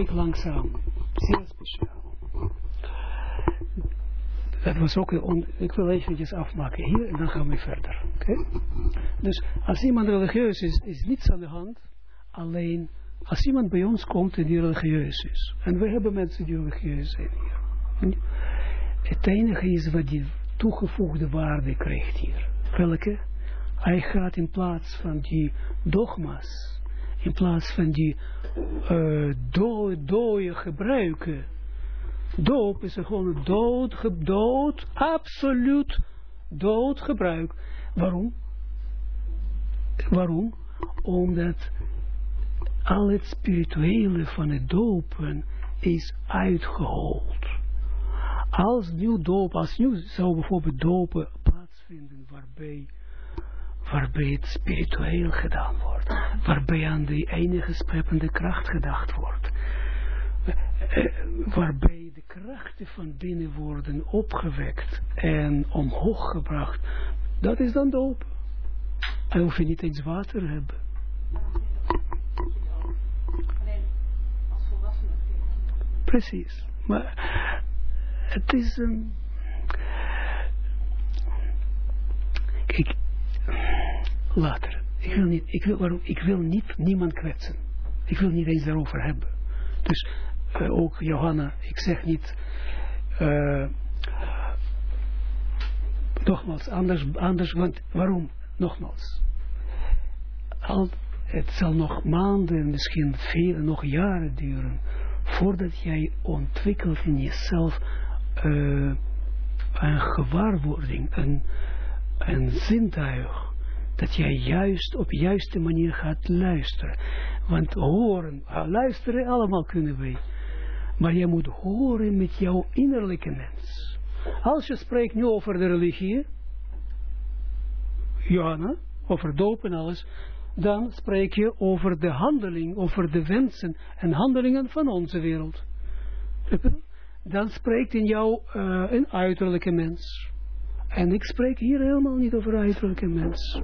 week lang samen. Zeer speciaal. Dat was ook, ik wil eventjes afmaken hier en dan gaan we verder. Dus als iemand religieus is, is niets aan de hand. Alleen als iemand bij ons komt en die religieus is. En we hebben mensen die religieus zijn hier. Het enige is wat die toegevoegde waarde krijgt hier. Welke? Hij gaat in plaats van die dogma's, in plaats van die uh, do dode gebruiken. Doop is gewoon een dood, dood, absoluut dood gebruik. Waarom? Waarom? Omdat al het spirituele van het dopen is uitgehold. Als nu doop, als nu zou bijvoorbeeld dopen plaatsvinden waarbij, waarbij het spiritueel gedaan wordt, waarbij aan de enige scheppende kracht gedacht wordt, waarbij de krachten van binnen worden opgewekt en omhoog gebracht, dat is dan doop. En hoef je niet eens water te hebben. Precies. Maar het is een... Kijk, later. Ik wil, niet, ik, wil, waarom, ik wil niet niemand kwetsen. Ik wil niet eens daarover hebben. Dus uh, ook Johanna, ik zeg niet... Uh, nogmaals, anders, anders, want waarom? Nogmaals. Al, het zal nog maanden, misschien vele, nog jaren duren voordat jij ontwikkelt in jezelf uh, een gewaarwording, een, een zintuig, dat jij juist op juiste manier gaat luisteren. Want horen, luisteren allemaal kunnen wij, maar je moet horen met jouw innerlijke mens. Als je spreekt nu over de religie, Johanna, over doop en alles, dan spreek je over de handeling, over de wensen en handelingen van onze wereld. Dan spreekt in jou uh, een uiterlijke mens. En ik spreek hier helemaal niet over uiterlijke mens.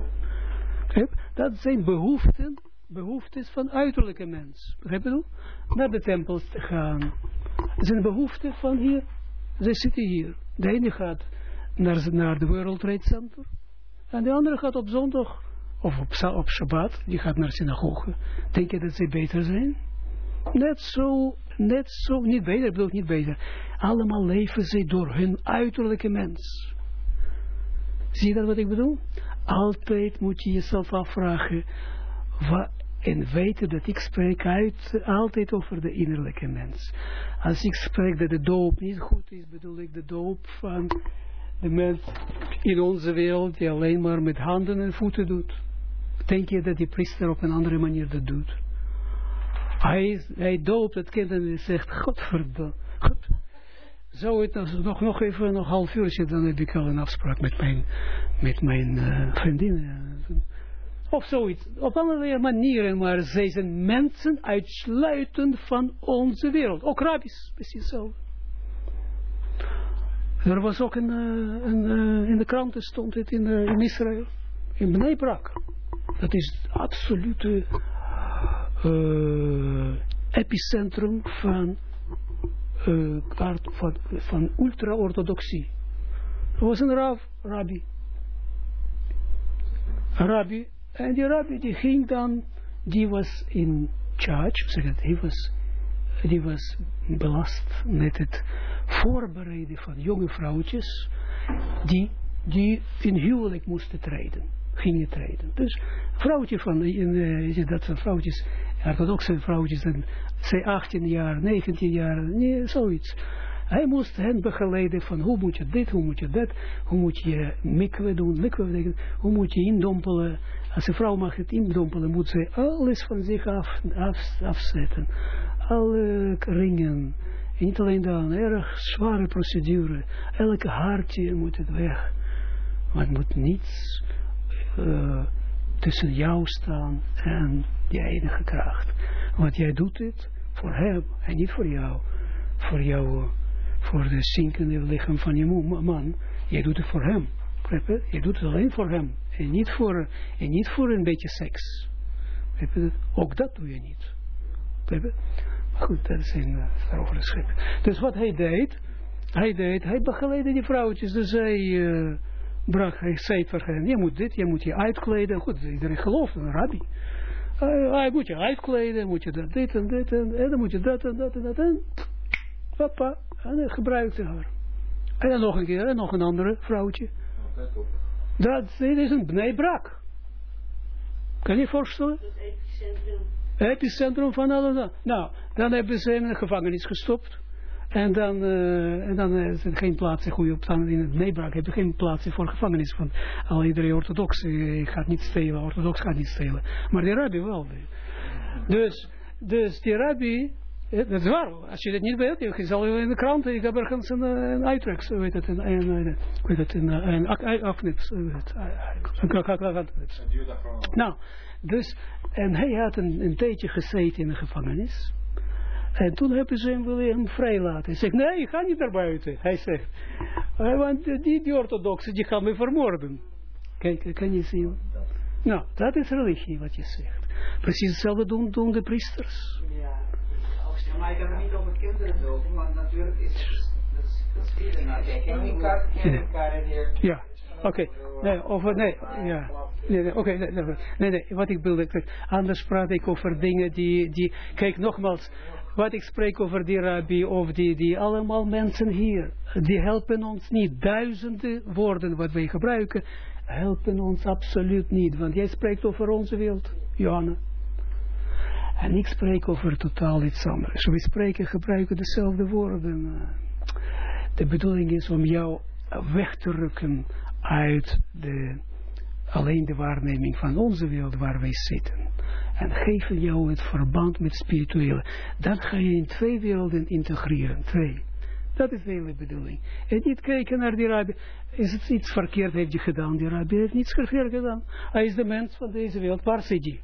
Dat zijn behoeften, behoeftes van uiterlijke mens. Begrijp je Naar de tempels te gaan. Dat zijn behoeften van hier. Zij zitten hier. De ene gaat naar, naar de World Trade Center. En de andere gaat op zondag of op, op Shabbat, die gaat naar synagoge, denk je dat ze beter zijn? Net zo, net zo, niet beter, bedoel niet beter. Allemaal leven ze door hun uiterlijke mens. Zie je dat wat ik bedoel? Altijd moet je jezelf afvragen, en weten dat ik spreek uit, altijd over de innerlijke mens. Als ik spreek dat de doop niet goed is, bedoel ik de doop van de mens in onze wereld die alleen maar met handen en voeten doet. Denk je dat die priester op een andere manier dat doet? Hij, hij doopt het kind en zegt, godverdomme, God. Zou het nog, nog even, nog half uurtje, dan heb ik al een afspraak met mijn, met mijn uh, vriendin. Of zoiets. Op andere manieren, maar zij zijn mensen uitsluitend van onze wereld. Ook rabbis, precies zo. Er was ook een, uh, een in de kranten stond het in, in Israël, in Bnei Brak. Dat is het absolute epicentrum van, uh, van, van ultra-orthodoxie. Er was een rab, rabbi. Rabbi. En die rabbi die ging dan, die was in charge, zeg het, die was, die was belast met het voorbereiden van jonge vrouwtjes die, die in huwelijk moesten treden gingen treden. Dus vrouwtje van, in, uh, dat zijn vrouwtjes, orthodoxe vrouwtjes, en zij 18 jaar, 19 jaar, nee, zoiets. Hij moest hen begeleiden van hoe moet je dit, hoe moet je dat, hoe moet je mikwe doen, mikwe betekent, hoe moet je indompelen. Als een vrouw mag het indompelen, moet ze alles van zich af, af, afzetten. Alle ringen. En niet alleen dan, erg zware procedure. Elke hartje moet het weg. Maar het moet niets uh, tussen jou staan en die enige kracht. Want jij doet het voor hem en niet voor jou. Voor jou, voor de zinkende lichaam van je man. Jij doet het voor hem. Je doet het alleen voor hem. En niet voor, en niet voor een beetje seks. Ook dat doe je niet. Goed, dat is een uh, schip. Dus wat hij deed, hij deed, hij begeleidde die vrouwtjes, dus hij uh, bracht, hij zei voor hen, je moet dit, je moet je uitkleden, goed, iedereen gelooft, een rabbi. Uh, hij moet je uitkleden, moet je dat, dit en dit en, en dan moet je dat en dat en dat en, papa, en hij gebruikte haar. En dan nog een keer, en nog een andere vrouwtje. Dat is een bnei-brak. Kan je voorstellen? Het epicentrum. Epicentrum van alle. Nou, dan hebben ze hem in de gevangenis gestopt. En dan, uh, en dan uh, is er geen plaats goede op in het meebrak heb je geen plaats voor gevangenis. Want al iedereen orthodox uh, gaat niet stelen, orthodox gaat niet stelen. Maar die rabbi wel. Dus, dus die rabbi, dat is waar, als je dat niet weet, je zal in de krant, ik heb ergens een, een uitrex, weet het, een, een, een, weet het, een, een afknips, een Nou, dus, en hij had een, een tijdje gezeten in de gevangenis. En toen hebben ze hem willen vrijlaten. Hij zegt, nee, ik ga niet naar buiten. Hij zegt, want die, die orthodoxen, die gaan me vermoorden. Kijk, kan je zien. Nou, dat is religie wat je zegt. Precies hetzelfde doen, doen de priesters. Ja, maar ik heb het niet over kinderen over, want natuurlijk is dat is nou, Ja, oké. Nee, over, nee, ja. Nee, nee, oké, nee, nee, nee, wat ik wilde, anders praat ik over dingen die, die, kijk nogmaals, wat ik spreek over die rabbi of die, die allemaal mensen hier, die helpen ons niet. Duizenden woorden wat wij gebruiken, helpen ons absoluut niet. Want jij spreekt over onze wereld, Johanna. En ik spreek over totaal iets anders. We spreken, gebruiken dezelfde woorden. De bedoeling is om jou weg te rukken uit de, alleen de waarneming van onze wereld waar wij zitten en geven jou het verband met spirituele. Dan ga je in twee werelden integreren. Twee. Dat is de hele bedoeling. En niet kijken naar die rabbi. Is het iets verkeerd heeft hij gedaan? Die rabbi heeft niets verkeerd gedaan. Hij is de mens van deze wereld. Waar zit hij?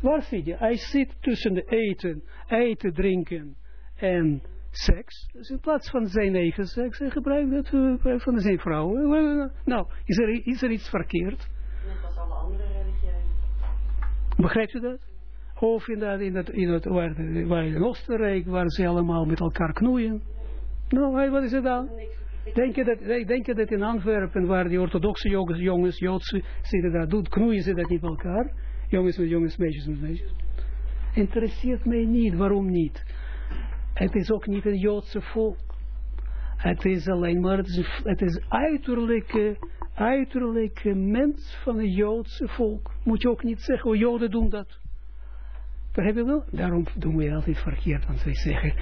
Waar zit hij? Hij zit tussen de eten, eten, drinken en seks. Dus in plaats van zijn eigen seks, hij gebruikt het uh, van zijn vrouw. Nou, is er, is er iets verkeerd? Net als alle andere. Begrijpt u dat? Of in, dat, in, het, in het, waar, waar in Oostenrijk, waar ze allemaal met elkaar knoeien. Nou, wat is het dan? Denk je dat, denk je dat in Antwerpen, waar die orthodoxe jongens, jongens Joodse, zitten daar, doet, knoeien ze dat niet met elkaar? Jongens met jongens, meisjes met meisjes. Interesseert mij niet, waarom niet? Het is ook niet een Joodse volk. Het is alleen maar, het is, het is uiterlijke uiterlijke mens van het Joodse volk. Moet je ook niet zeggen, Joden doen dat. Begrijp je wel? Daarom doen we altijd verkeerd, want wij zeggen,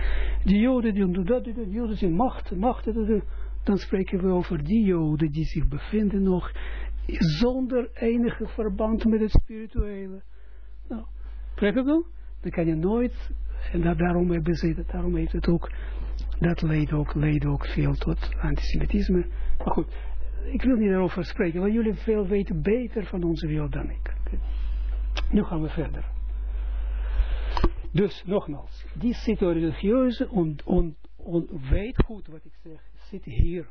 die Joden doen dat, die Joden zijn macht, macht, dan spreken we over die Joden die zich bevinden nog zonder enige verband met het spirituele. Nou, begrijp je wel? Dan kan je nooit, en dat, daarom hebben ze dat, daarom heeft het ook, dat leidt ook, leidt ook veel tot antisemitisme. Maar goed, ik wil niet daarover spreken, want jullie veel weten beter van onze wereld dan ik. Nu gaan we verder. Dus, nogmaals, die cito-religieuze on, on, on, weet goed wat ik zeg, zit hier.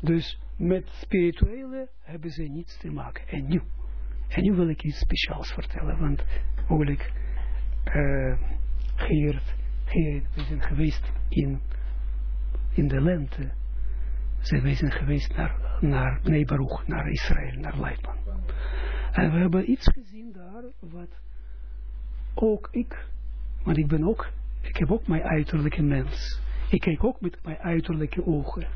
Dus met spirituele hebben ze niets te maken. En nu, en nu wil ik iets speciaals vertellen, want mogelijk uh, Geert, Geert, we zijn geweest in, in de lente zijn zijn geweest naar, naar Nebaruch, naar Israël, naar Leidman. En we hebben iets gezien daar, wat ook ik, want ik ben ook, ik heb ook mijn uiterlijke mens. Ik kijk ook met mijn uiterlijke ogen.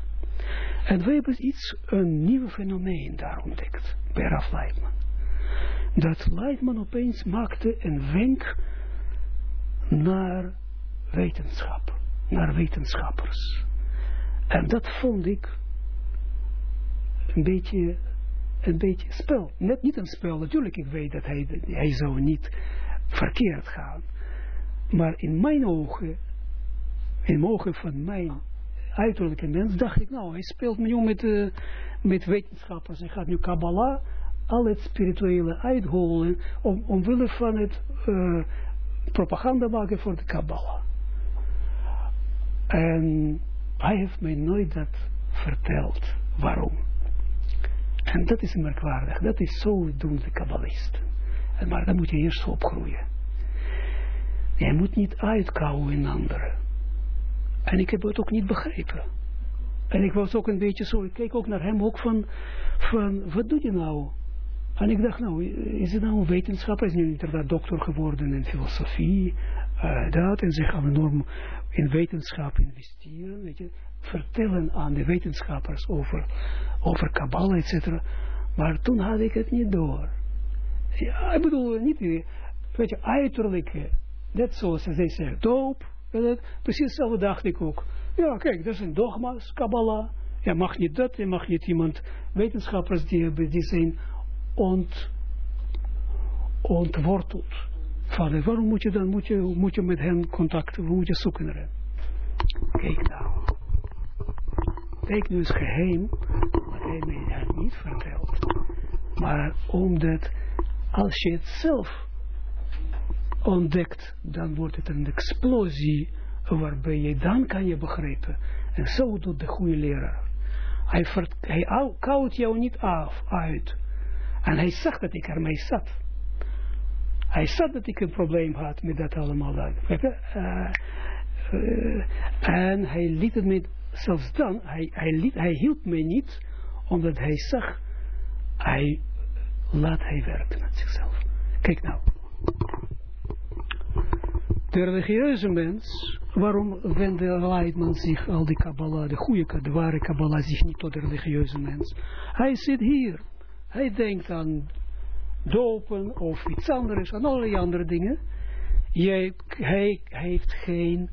En we hebben iets, een nieuw fenomeen daar ontdekt, bij Raf Leidman. Dat Leidman opeens maakte een wenk naar wetenschap, naar wetenschappers. En dat vond ik een beetje, een beetje spel. Net niet een spel, natuurlijk ik weet dat hij, hij zou niet verkeerd gaan. Maar in mijn ogen, in ogen van mijn uiterlijke mens, dacht ik, nou, hij speelt nu met, uh, met wetenschappers. Hij gaat nu Kabbalah, al het spirituele uitholen, om, omwille van het uh, propaganda maken voor de Kabbalah. En hij heeft mij nooit dat verteld. Waarom? En dat is merkwaardig. Dat is zo doen de kabbalisten. Maar dan moet je eerst opgroeien. Jij moet niet uitkouwen in anderen. En ik heb het ook niet begrepen. En ik was ook een beetje zo, ik keek ook naar hem ook van, van wat doe je nou? En ik dacht, nou, is het nou een wetenschapper? Is nu inderdaad dokter geworden in filosofie, uh, dat, en zich al enorm in wetenschap investeren, weet je, vertellen aan de wetenschappers over, over Kabbalah, et cetera. Maar toen had ik het niet door. Ja, ik bedoel, niet, weet je, uiterlijke, net zoals zij zeggen, doop, precies hetzelfde dacht ik ook. Ja, kijk, dat zijn dogma's, Kabbalah. Je mag niet dat, je mag niet iemand, wetenschappers die, die zijn ont, ontworteld. Vader, waarom moet je dan, moet je, moet je met hen contacten, moet je zoeken naar hen? Kijk nou. Kijk nu eens geheim, wat hij mij niet vertelt. Maar omdat, als je het zelf ontdekt, dan wordt het een explosie, waarbij je dan kan je begrijpen. En zo doet de goede leraar. Hij, hij koudt jou niet af, uit. En hij zag dat ik ermee zat. Hij zag dat ik een probleem had met dat allemaal. Uh, en hij liet het me, zelfs dan, hij, hij, hielp me niet, omdat hij zag, hij laat hij werken met zichzelf. Kijk nou. De religieuze mens, waarom wende Leidman zich al die Kabbalah, de goede, de ware Kabbalah, zich niet tot de religieuze mens? Hij zit hier. Hij denkt aan dopen of iets anders, aan allerlei andere dingen. Hij, heeft geen,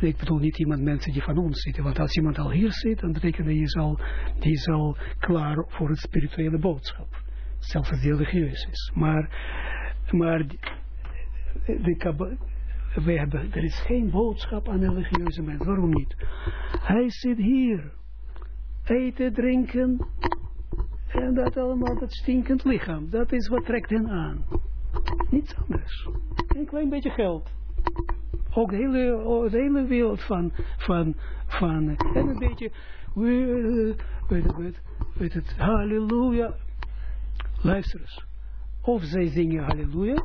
ik bedoel niet iemand, mensen die van ons zitten, want als iemand al hier zit, dan betekent dat die is al, die is al klaar voor het spirituele boodschap. Zelfs als die religieus is. Maar, maar de, we hebben, er is geen boodschap aan religieuze mens. Waarom niet? Hij zit hier. Eten, drinken, en dat allemaal, dat stinkend lichaam, dat is wat trekt hen aan. Niets anders. Een klein beetje geld. Ook de hele, de hele wereld van, van, van, en een beetje, weet het, weet het, halleluja. Luister eens. Of zij zingen halleluja,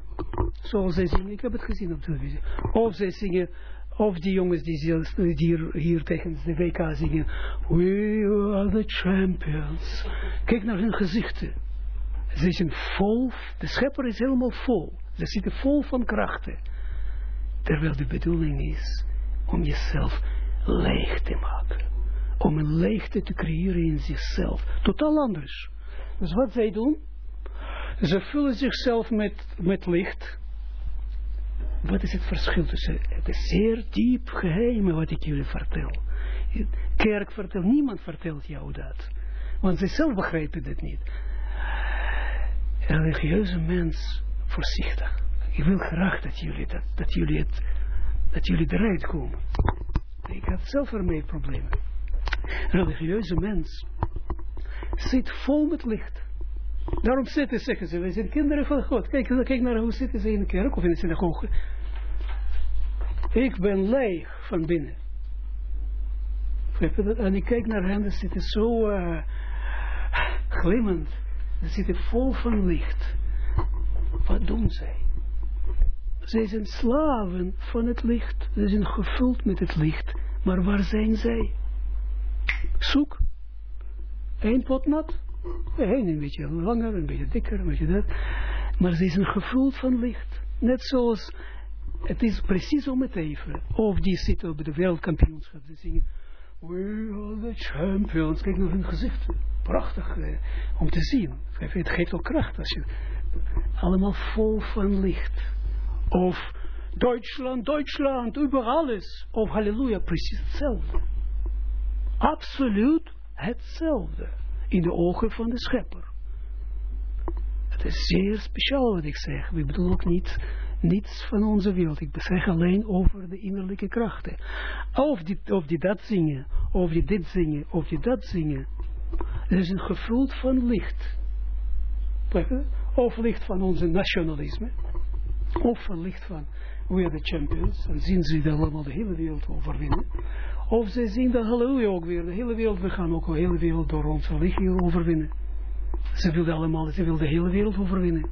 zoals zij zingen, ik heb het gezien op televisie. Of zij zingen of die jongens die, die hier tegen de WK zingen. We are the champions. Kijk naar hun gezichten. Ze zijn vol, de schepper is helemaal vol. Ze zitten vol van krachten. Terwijl de bedoeling is om jezelf leeg te maken. Om een leegte te creëren in zichzelf. Totaal anders. Dus wat zij doen? Ze vullen zichzelf met, met licht wat is het verschil tussen het zeer diep geheim wat ik jullie vertel. Kerk vertelt, niemand vertelt jou dat. Want zij zelf begrijpen het niet. Religieuze mens, voorzichtig. Ik wil graag dat jullie, dat, dat jullie, het, dat jullie eruit komen. Ik had zelf ermee problemen. Religieuze mens zit vol met licht. Daarom zitten, zeggen ze, wij zijn kinderen van God. Kijk, kijk naar hoe zitten ze in de kerk of in de synagoge. Ik ben leeg van binnen. En ik kijk naar hen, ze zitten zo uh, glimmend. Ze zitten vol van licht. Wat doen zij? Zij zijn slaven van het licht. Ze zijn gevuld met het licht. Maar waar zijn zij? Zoek. Eén pot nat. Eén een beetje langer, een beetje dikker, een beetje dat. Maar ze zijn gevuld van licht. Net zoals het is precies om het even. Of die zitten op de wereldkampioenschap. Ze zingen, we are the champions. Kijk naar hun gezicht. Prachtig eh, om te zien. Het geeft ook kracht. Als je, allemaal vol van licht. Of Duitsland, Duitsland, over alles. Of halleluja, precies hetzelfde. Absoluut hetzelfde. In de ogen van de schepper. Het is zeer speciaal wat ik zeg. We bedoelen ook niet niets van onze wereld. Ik zeg alleen over de innerlijke krachten. Of die, of die dat zingen, of die dit zingen, of die dat zingen. Er is een gevoel van licht. Of licht van onze nationalisme. Of een licht van we are the champions. En zien ze dat allemaal de hele wereld overwinnen. Of ze zien dat halleluja ook weer. De hele wereld, we gaan ook de hele wereld door onze licht overwinnen. Ze wilden allemaal, ze wilden de hele wereld overwinnen.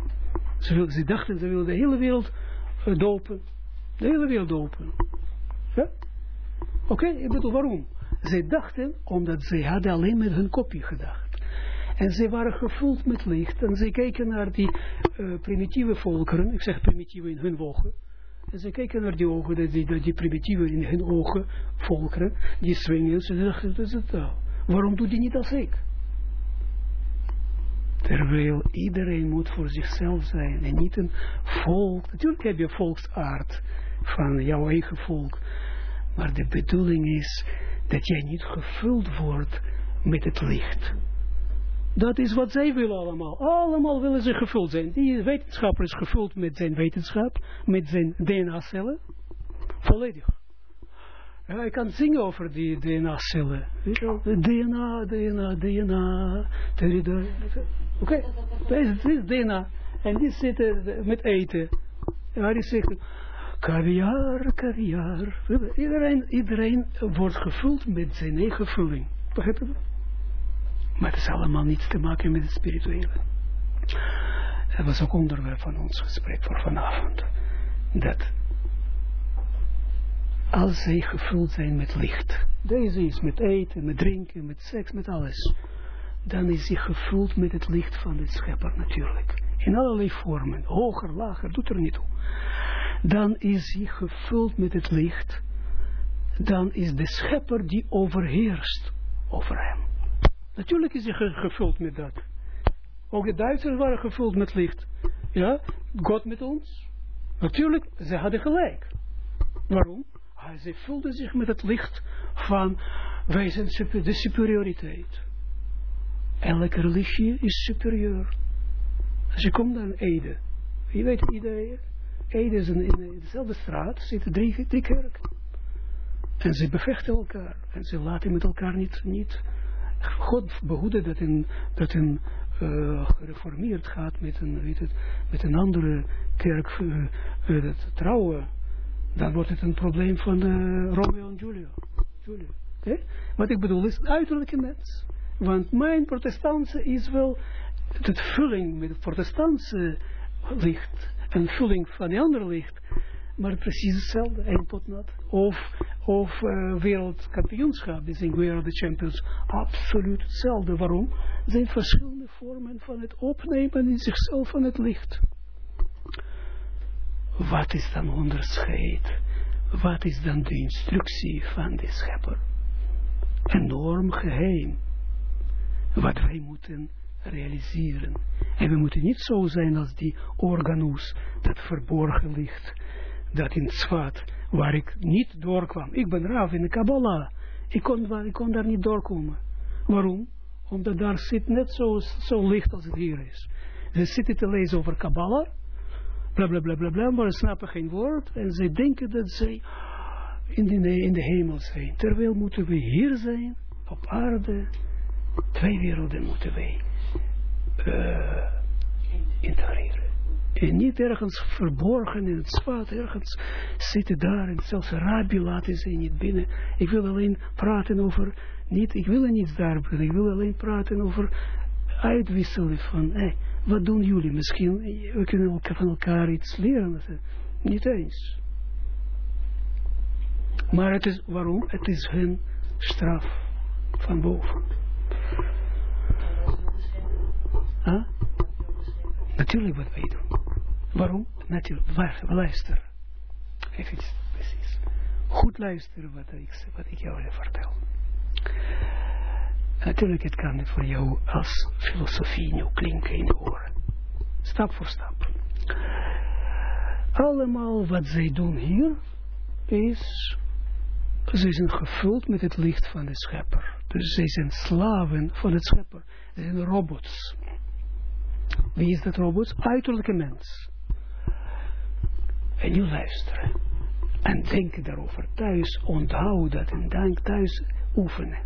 Ze, wilden, ze dachten, ze wilden de hele wereld eh, dopen. De hele wereld dopen. Oké, ik bedoel, waarom? Zij dachten, omdat zij hadden alleen met hun kopie gedacht. En zij waren gevuld met licht. En zij keken naar die uh, primitieve volkeren. Ik zeg primitieve in hun ogen. En zij keken naar die ogen, die, die, die primitieve in hun ogen volkeren. Die swingen. Ze dachten, dat is het nou. Waarom doet die niet als ik? Terwijl iedereen moet voor zichzelf zijn. En niet een volk. Natuurlijk heb je volksaard van jouw eigen volk. Maar de bedoeling is dat jij niet gevuld wordt met het licht. Dat is wat zij willen allemaal. Allemaal willen ze gevuld zijn. Die wetenschapper is gevuld met zijn wetenschap, met zijn DNA-cellen. Volledig. Ja, ik kan zingen over die DNA-cellen. DNA, DNA, DNA. Oké, okay. dit is DNA. En die zitten met eten. Ja, die zeggen, caviar, caviar. Iedereen, iedereen wordt gevuld met zijn eigen vulling. Begrijp je Maar het is allemaal niets te maken met het spirituele. Dat was ook onderwerp van ons gesprek voor vanavond. Dat als zij gevuld zijn met licht. Deze is met eten, met drinken, met seks, met alles. Dan is hij gevuld met het licht van de schepper natuurlijk. In allerlei vormen. Hoger, lager, doet er niet toe dan is hij gevuld met het licht, dan is de schepper die overheerst over hem. Natuurlijk is hij gevuld met dat. Ook de Duitsers waren gevuld met licht. Ja, God met ons. Natuurlijk, ze hadden gelijk. Waarom? Ah, ze vulden zich met het licht van wij zijn de superioriteit. Elke religie is superieur. Je komt naar Ede, je weet iedereen, Ede is in, in dezelfde straat, zitten drie, drie kerken. En ze bevechten elkaar. En ze laten met elkaar niet, niet God behoeden dat een, dat een uh, gereformeerd gaat met een, weet het, met een andere kerk uh, uh, trouwen. Dan wordt het een probleem van Romeo en Julio. Wat ik bedoel is uiterlijke mens. Want mijn protestantse is wel het vulling met het protestantse licht een vulling van die andere licht. Maar precies hetzelfde, één pot nat. Of, of uh, wereldkampioenschap, die zijn wereld champions. Absoluut hetzelfde. Waarom? Zijn verschillende vormen van het opnemen in zichzelf van het licht. Wat is dan onderscheid? Wat is dan de instructie van de schepper? Enorm geheim. Wat wij moeten realiseren. En we moeten niet zo zijn als die organus, dat verborgen ligt, dat in zwaard, waar ik niet doorkwam. Ik ben raaf in de Kabbalah. Ik kon, ik kon daar niet doorkomen. Waarom? Omdat daar zit net zo, zo licht als het hier is. Ze zitten te lezen over Kabbalah, bla bla bla bla maar ze snappen geen woord. En ze denken dat ze in de, in de hemel zijn. Terwijl moeten we hier zijn, op aarde. Twee werelden moeten wij uh, integreren. En niet ergens verborgen in het zwaard, ergens zitten daar en zelfs rabbi laten ze niet binnen. Ik wil alleen praten over, niet, ik wil er niets daar brengen, ik wil alleen praten over uitwisselen van, hey, wat doen jullie? Misschien, we kunnen elkaar van elkaar iets leren. Niet eens. Maar het is, waarom? Het is hun straf van boven. Huh? Natuurlijk wat wij doen. Waarom? Natuurlijk. Luister. Even precies. Goed luisteren wat ik, wat ik jou vertel. Natuurlijk, het kan voor jou als filosofie nu klinken in de oren. Stap voor stap. Allemaal wat zij doen hier is, ze zijn gevuld met het licht van de schepper. Dus zij zijn slaven van het schepper. Ze zijn robots. Wie is dat robot? Uiterlijke mens. En nu luisteren. En denken daarover thuis. Onthoud dat en dank thuis oefenen.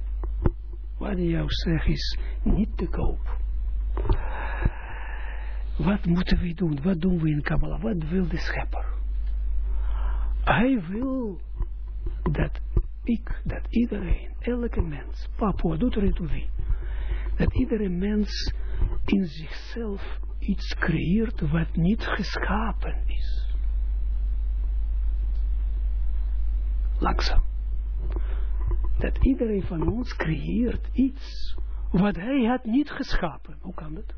Wat ik jou zeg is niet te koop. Wat moeten we doen? Wat doen we in Kabbalah? Wat wil de schepper? Hij wil dat ik, dat iedereen, elke mens, papa, doet er niet wie, dat iedere mens in zichzelf iets creëert wat niet geschapen is. Dat iedereen van ons creëert iets wat hij had niet geschapen. Hoe kan dat?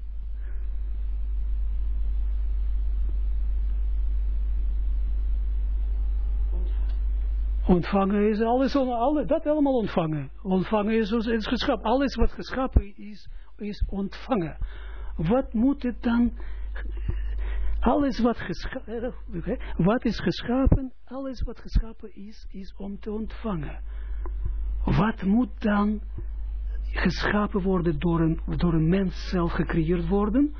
Ontvangen is alles, alle, dat allemaal ontvangen. Ontvangen is, is geschapen. Alles wat geschapen is, is ontvangen. Wat moet het dan alles wat, geschapen, wat is geschapen, alles wat geschapen is, is om te ontvangen. Wat moet dan geschapen worden door een, door een mens zelf gecreëerd worden?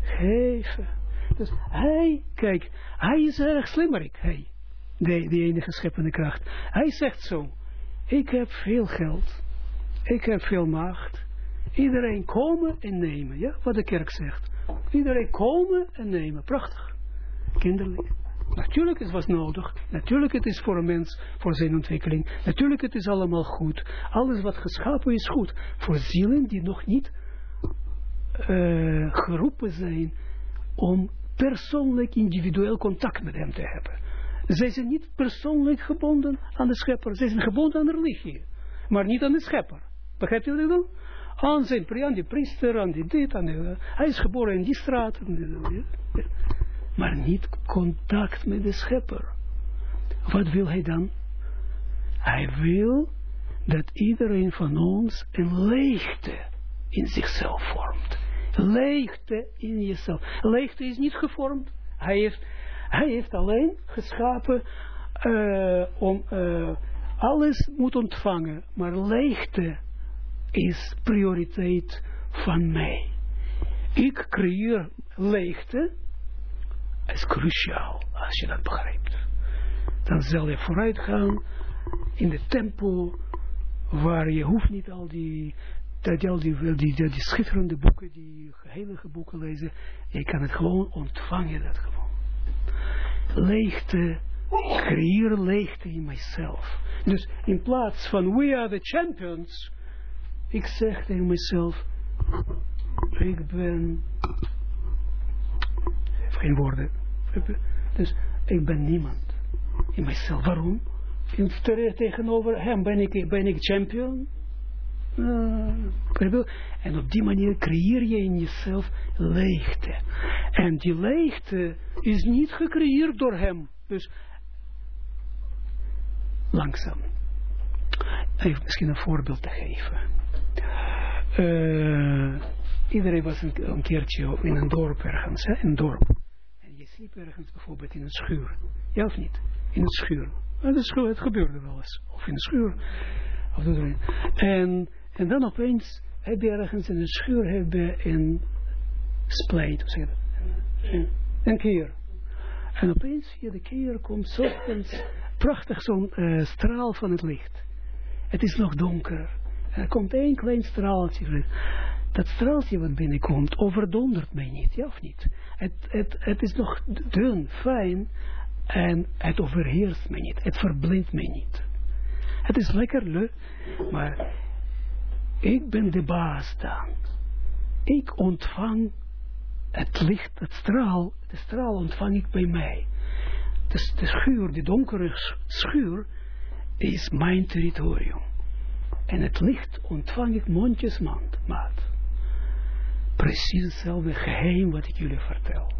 Geven. Dus hij, kijk, hij is erg slimmerik, hij. De, die enige scheppende kracht. Hij zegt zo, ik heb veel geld, ik heb veel macht, iedereen komen en nemen, ja, wat de kerk zegt. Iedereen komen en nemen. Prachtig. Kinderlijk. Natuurlijk het was nodig. Natuurlijk het is voor een mens, voor zijn ontwikkeling. Natuurlijk het is allemaal goed. Alles wat geschapen is goed. Voor zielen die nog niet uh, geroepen zijn om persoonlijk individueel contact met hem te hebben. Zij zijn niet persoonlijk gebonden aan de schepper. Zij zijn gebonden aan de religie. Maar niet aan de schepper. Begrijpt u wat ik bedoel? Aan zijn aan die priester, aan die dit, aan die, hij is geboren in die straat. Maar niet contact met de schepper. Wat wil hij dan? Hij wil dat iedereen van ons een leegte in zichzelf vormt. Leegte in jezelf. Leegte is niet gevormd. Hij heeft, hij heeft alleen geschapen uh, om uh, alles moet ontvangen. Maar leegte is prioriteit van mij. Ik creëer leegte, is cruciaal, als je dat begrijpt. Dan zal je vooruit gaan in de tempo, waar je hoeft niet al die, dat al die, die, die, die schitterende boeken, die heilige boeken lezen, je kan het gewoon ontvangen, dat gewoon. Leegte, creëer leegte in mijzelf. Dus in plaats van we are the champions, ik zeg tegen mezelf, ik ben, geen woorden, dus ik ben niemand in mezelf. Waarom? In tegenover hem ben ik, ben ik champion. Uh, en op die manier creëer je in jezelf leegte. En die leegte is niet gecreëerd door hem. Dus langzaam. Even misschien een voorbeeld te geven. Uh, iedereen was een, een, keertje in een dorp ergens, hè, een dorp. En je sliep ergens bijvoorbeeld in een schuur. Ja of niet? In een schuur. En de schuur, het gebeurde wel eens. Of in een schuur. Of en, en dan opeens heb je ergens in een schuur heb je een dat? Een, keer. En opeens via de keer komt zo prachtig zo'n uh, straal van het licht. Het is nog donker. Er komt één klein straaltje. Dat straaltje wat binnenkomt, overdondert mij niet, ja of niet? Het, het, het is nog dun, fijn, en het overheerst mij niet. Het verblindt mij niet. Het is lekker, leuk, maar ik ben de baas dan. Ik ontvang het licht, het straal, de straal ontvang ik bij mij. Dus de schuur, die donkere schuur, is mijn territorium. En het licht ontvang ik mondjesmaat. Maat. Precies hetzelfde geheim wat ik jullie vertel.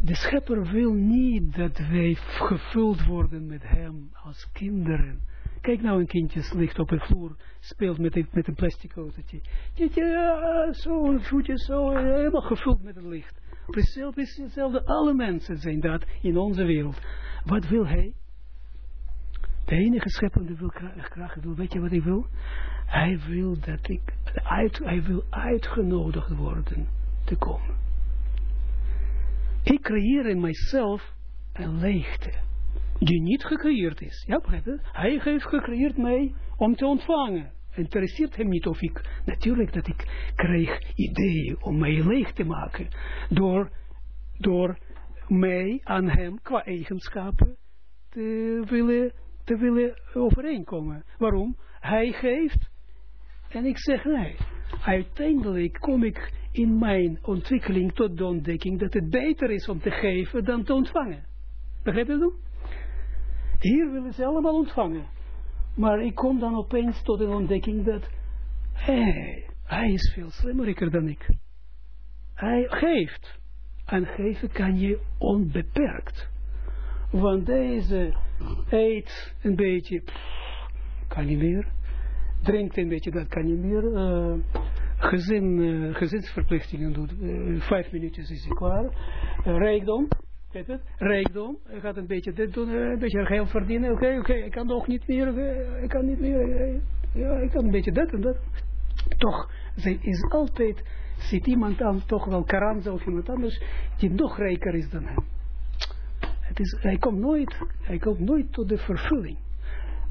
De schepper wil niet dat wij gevuld worden met hem als kinderen. Kijk nou een kindje ligt op de vloer, speelt met een, met een plastic autootje. Ja, zo, voetje zo, helemaal gevuld met het licht. Precies hetzelfde, alle mensen zijn dat in onze wereld. Wat wil hij? De enige scheppende wil graag, wil, weet je wat hij wil? Hij wil dat ik, uit, hij wil uitgenodigd worden te komen. Ik creëer in mijzelf een leegte, die niet gecreëerd is. Ja? Hij heeft gecreëerd mij om te ontvangen. Interesseert hem niet of ik, natuurlijk dat ik krijg ideeën om mij leeg te maken, door, door mij aan hem qua eigenschappen te willen te willen overeenkomen. Waarom? Hij geeft en ik zeg nee. Uiteindelijk kom ik in mijn ontwikkeling tot de ontdekking dat het beter is om te geven dan te ontvangen. Begrijp je dat? Hier willen ze allemaal ontvangen. Maar ik kom dan opeens tot een ontdekking dat, hé, hij is veel slimmeriker dan ik. Hij geeft. En geven kan je onbeperkt. Want deze eet een beetje, kan niet meer. Drinkt een beetje, dat kan niet meer. Uh, gezin, uh, gezinsverplichtingen doet. Uh, vijf minuutjes is hij klaar. rijkdom, weet het? Rijkdom. Hij gaat een beetje dit doen, een beetje geld verdienen. Oké, oké, ik kan nog niet meer. Ik kan niet meer. ja, ik kan een beetje dat en dat. Toch, zij is altijd, ziet iemand aan, toch wel Karanza of iemand anders, die nog rijker is dan hem. Het is, hij komt nooit, hij komt nooit tot de vervulling.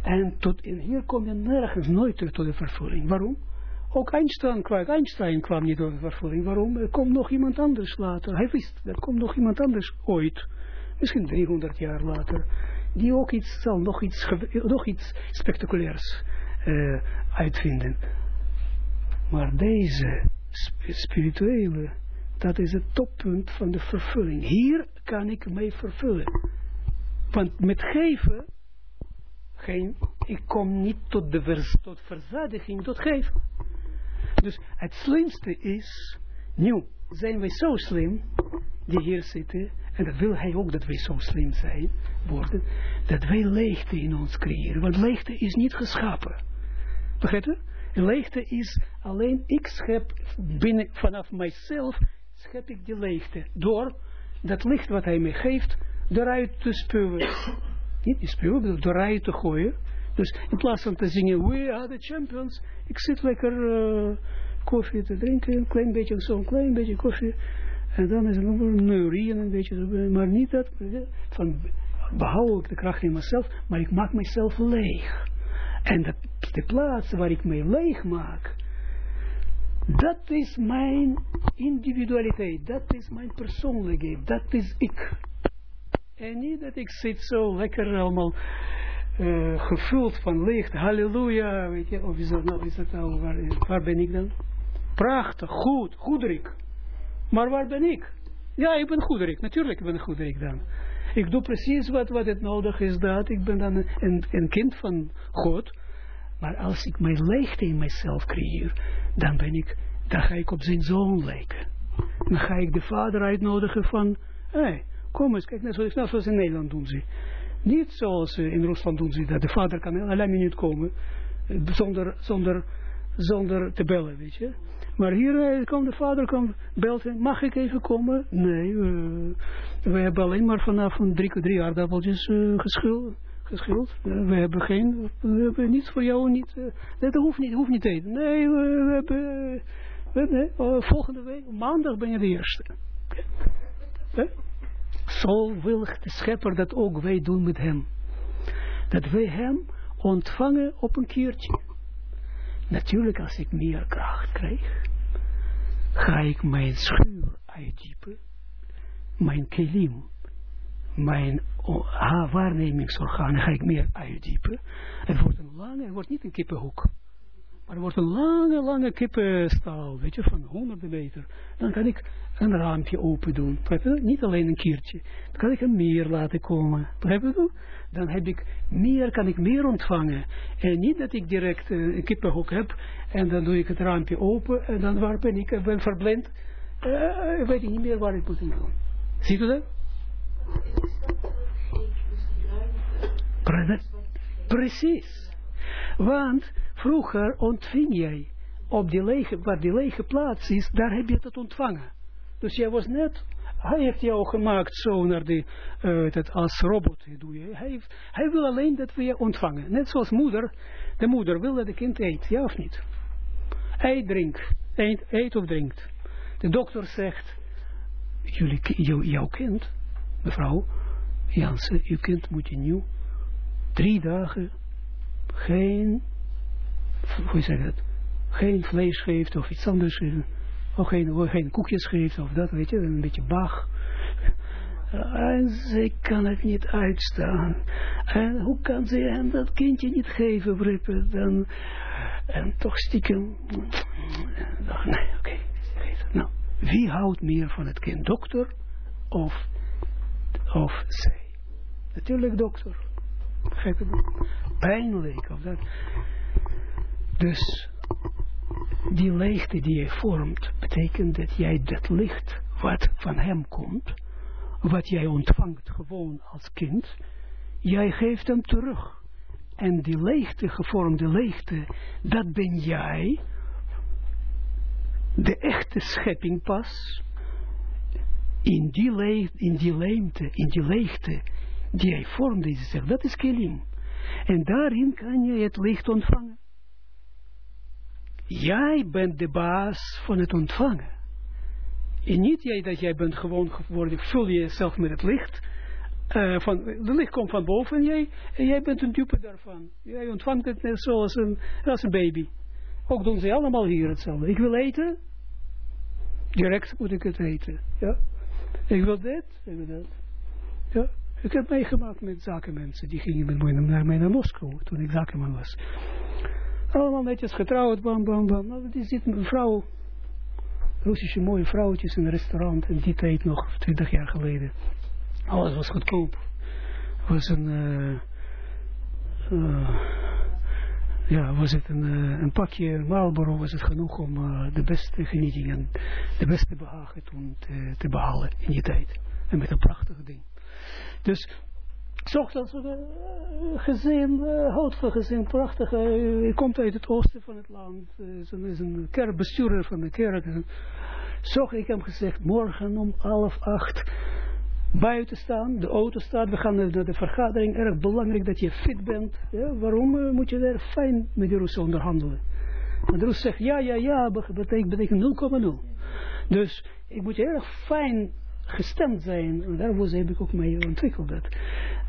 En tot, en hier kom je nergens nooit tot de vervulling. Waarom? Ook Einstein kwam, Einstein kwam niet tot de vervulling. Waarom? Er komt nog iemand anders later. Hij wist, er komt nog iemand anders ooit. Misschien 300 jaar later. Die ook iets, zal nog iets, nog iets spectaculairs uh, uitvinden. Maar deze spirituele, dat is het toppunt van de vervulling. Hier kan ik mee vervullen. Want met geven, geen, ik kom niet tot, de verzadiging, tot geven. Dus het slimste is, nu zijn wij zo slim, die hier zitten, en dat wil hij ook dat wij zo slim zijn, worden, dat wij leegte in ons creëren. Want leegte is niet geschapen. Begrijpt u? Leegte is alleen, ik schep binnen, vanaf mijzelf, schep ik die leegte. Door dat licht wat hij me geeft, eruit te spuwen. Niet te spuwen, maar eruit te gooien. Dus in plaats van te zingen, we are the champions, ik zit lekker uh, koffie te drinken, een klein beetje zo, een klein beetje koffie. En dan is het nog een neurieën, een beetje, maar niet dat, van behoud ik de kracht in mezelf, maar ik maak mezelf leeg. En de, de plaats waar ik mij leeg maak, dat is mijn individualiteit, dat is mijn persoonlijkheid, dat is ik. En niet dat ik zit zo lekker allemaal uh, gevuld van licht, halleluja, weet je, of is dat nou, is nou, waar, ben ik dan? Prachtig, goed, goederik. Maar waar ben ik? Ja, ik ben goederik, natuurlijk ben ik goederik dan. Ik doe precies wat, wat het nodig is dat. Ik ben dan een, een kind van God. Maar als ik mijn leegte in mijzelf creëer, dan ben ik, dan ga ik op zijn zoon lijken. Dan ga ik de vader uitnodigen van, hé, hey, kom eens, kijk, net zoals, in Nederland doen ze. Niet zoals in Rusland doen ze dat de vader kan alleen minuut komen, zonder, zonder, zonder te bellen, weet je. Maar hier komt de vader, komt, belt en mag ik even komen? Nee, we hebben alleen maar vanavond drie, drie aardappeltjes uh, geschild. We hebben geen, we hebben niets voor jou, niet, dat hoeft niet, hoeft niet te eten. Nee, we, hebben, we nee, volgende week, maandag ben je de eerste. Zo wil de schepper dat ook wij doen met hem. Dat wij hem ontvangen op een keertje. Natuurlijk als ik meer kracht krijg, ga ik mijn schuur uitdiepen, mijn kelim, mijn waarnemingsorganen ga ik meer uitdiepen. Het wordt een lange, het wordt niet een kippenhoek. Maar er wordt een lange, lange kippenstaal, weet je, van honderden meter. Dan kan ik een raampje open doen. Niet alleen een keertje. Dan kan ik een meer laten komen. Dan heb ik meer, kan ik meer ontvangen. En niet dat ik direct uh, een kippenhoek heb en dan doe ik het raampje open en dan waar ben ik? Ik ben verblind. Uh, weet ik niet meer waar ik moet doen. Ziet u dat? Precies. Want vroeger ontving jij op die lege, waar die lege plaats is, daar heb je het ontvangen. Dus jij was net, hij heeft jou gemaakt zo naar de, uh, dat als robot doe je. Hij, hij wil alleen dat we je ontvangen. Net zoals moeder, de moeder wil dat het kind eet, ja of niet? Eet, drink, eet, eet of drinkt. De dokter zegt, jullie, jou, jouw kind, mevrouw Jansen, uw kind moet je nu drie dagen geen, hoe zeg dat, geen vlees geeft of iets anders, of geen, geen koekjes geeft of dat, weet je, een beetje bag. En ze kan het niet uitstaan. En hoe kan ze hem dat kindje niet geven, Brippe? Dan, en toch stiekem. Nee, oké. Nou, wie houdt meer van het kind? Dokter of, of zij? Natuurlijk dokter. Pijnlijk. Of dat. Dus die leegte die je vormt, betekent dat jij dat licht wat van hem komt, wat jij ontvangt gewoon als kind, jij geeft hem terug. En die leegte, gevormde leegte, dat ben jij, de echte schepping pas, in die, leegte, in die leemte, in die leegte, die hij vormde, zegt, dat is kelim. En daarin kan je het licht ontvangen. Jij bent de baas van het ontvangen. En niet jij dat jij bent gewoon geworden, vul je jezelf met het licht. Uh, van, de licht komt van boven en jij, en jij bent een dupe daarvan. Jij ontvangt het net zoals een, als een baby. Ook doen ze allemaal hier hetzelfde. Ik wil eten, direct moet ik het eten. Ja? Ik wil dit, ik dat. Ja? Ik heb meegemaakt met zakenmensen, die gingen met mij naar, mij naar Moskou, toen ik zakenman was. Allemaal netjes getrouwd, bam, bam, bam. Nou, die zit een vrouw, Russische mooie vrouwtjes in een restaurant, en die tijd nog, 20 jaar geleden. Alles was goedkoop. Was een, uh, uh, ja, was het een, uh, een pakje Marlboro, was het genoeg om de beste genieting en de beste behagen toen te, behalen in die tijd. En met een prachtig ding. Dus Zochtens uh, gezin, uh, houtgezin, prachtig. Uh, komt uit het oosten van het land. Uh, is een kerk, bestuurder van de kerk. Zocht ik hem gezegd, morgen om half acht buiten staan. De auto staat, we gaan naar de vergadering. Erg belangrijk dat je fit bent. Waarom moet je daar fijn met de Russen onderhandelen? En de Rus zegt, ja, ja, ja, betekent, betekent 0,0. Dus ik moet erg fijn gestemd zijn. En daar heb ik ook mee ontwikkeld. Dat.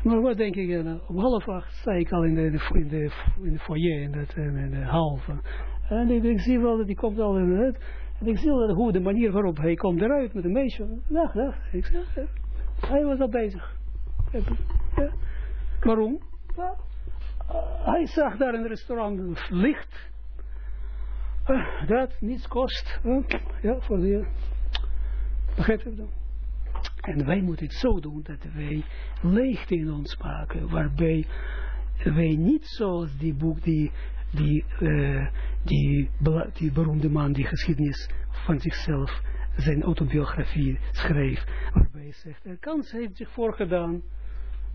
Maar wat denk ik, uh, om half acht sta ik al in de, in de, in de foyer, in, dat, in de hal. En ik, ik, zie wel dat die komt al in het. En ik zie wel hoe de manier waarop hij komt eruit met een meisje. Dag, dag. Ik zeg, hij was al bezig. Ja. Waarom? Ja. Uh, hij zag daar in het restaurant licht. Uh, dat niets kost. ja, voor de... Begrijp je dat? En wij moeten het zo doen dat wij leegte in ons maken, waarbij wij niet zoals die boek, die, die, uh, die, die beroemde man die geschiedenis van zichzelf, zijn autobiografie schreef, waarbij hij zegt, de kans heeft zich voorgedaan,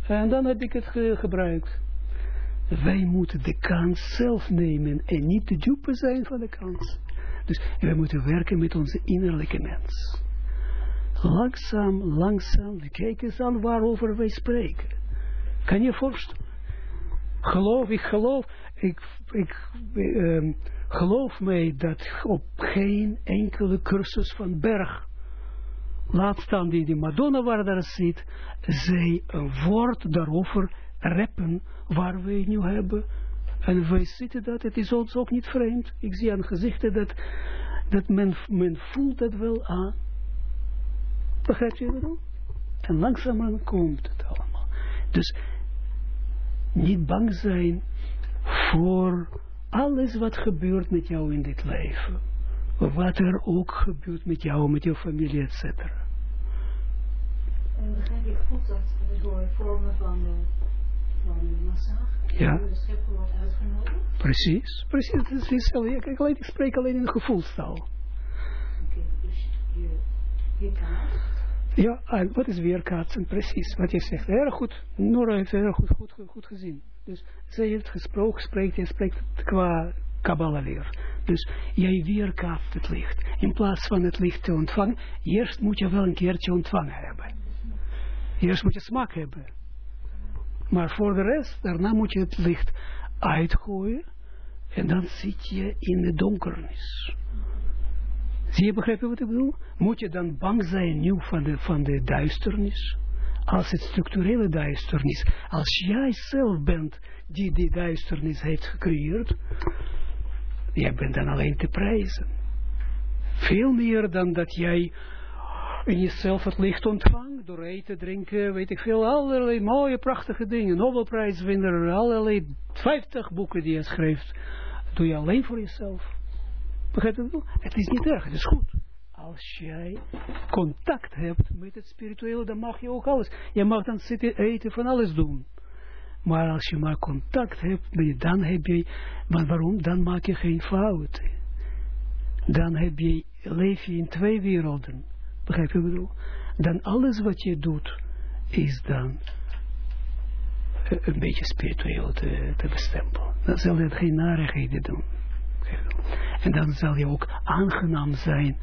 en dan heb ik het ge gebruikt. Wij moeten de kans zelf nemen en niet de dupe zijn van de kans. Dus wij moeten werken met onze innerlijke mens langzaam, langzaam, we kijken eens aan waarover wij spreken. Kan je voorstellen? Geloof, ik geloof, ik, ik um, geloof mij dat op geen enkele cursus van Berg, laat staan die, die Madonna waar daar zit, zij een woord daarover reppen waar wij nu hebben. En wij zitten dat, het is ons ook niet vreemd. Ik zie aan gezichten dat, dat men, men voelt dat wel aan. Begrijp je bedoel? En langzamerhand komt het allemaal. Dus niet bang zijn voor alles wat gebeurt met jou in dit leven. Wat er ook gebeurt met jou, met jouw familie, et cetera. En begrijp ik goed dat door vormen van de, van de massage ja. de schepper wordt uitgenodigd? Precies, precies. Het is, ik, ik spreek alleen in gevoelstaal. Oké, okay, dus je, je kaart ja, en wat is weerkaatsen? Precies, wat je zegt. Erg goed. Nora heeft erg goed, goed, goed gezien. Dus zij heeft gesproken, spreekt en spreekt qua Kabbalah leer. Dus jij weerkaatst het licht. In plaats van het licht te ontvangen, eerst moet je wel een keertje ontvangen hebben. Eerst moet je smaak hebben. Maar voor de rest, daarna moet je het licht uitgooien. En dan zit je in de donkernis. Zie je begrijpen wat ik bedoel? Moet je dan bang zijn nu van de, van de duisternis? Als het structurele duisternis. Als jij zelf bent die die duisternis heeft gecreëerd. Jij bent dan alleen te prijzen. Veel meer dan dat jij in jezelf het licht ontvangt. Door eten, drinken, weet ik veel. Allerlei mooie, prachtige dingen. Nobelprijswinner, allerlei 50 boeken die je schrijft. Doe je alleen voor jezelf. Begrijp je Het is niet erg, het is goed. Als jij contact hebt met het spirituele, dan mag je ook alles. Je mag dan zitten eten, van alles doen. Maar als je maar contact hebt, dan heb je, maar waarom? Dan maak je geen fouten. Dan heb je, leef je in twee werelden. Begrijp je wat ik bedoel? Dan alles wat je doet, is dan een beetje spiritueel te, te bestempelen. Dan zal je geen narigheden doen. En dan zal je ook aangenaam zijn,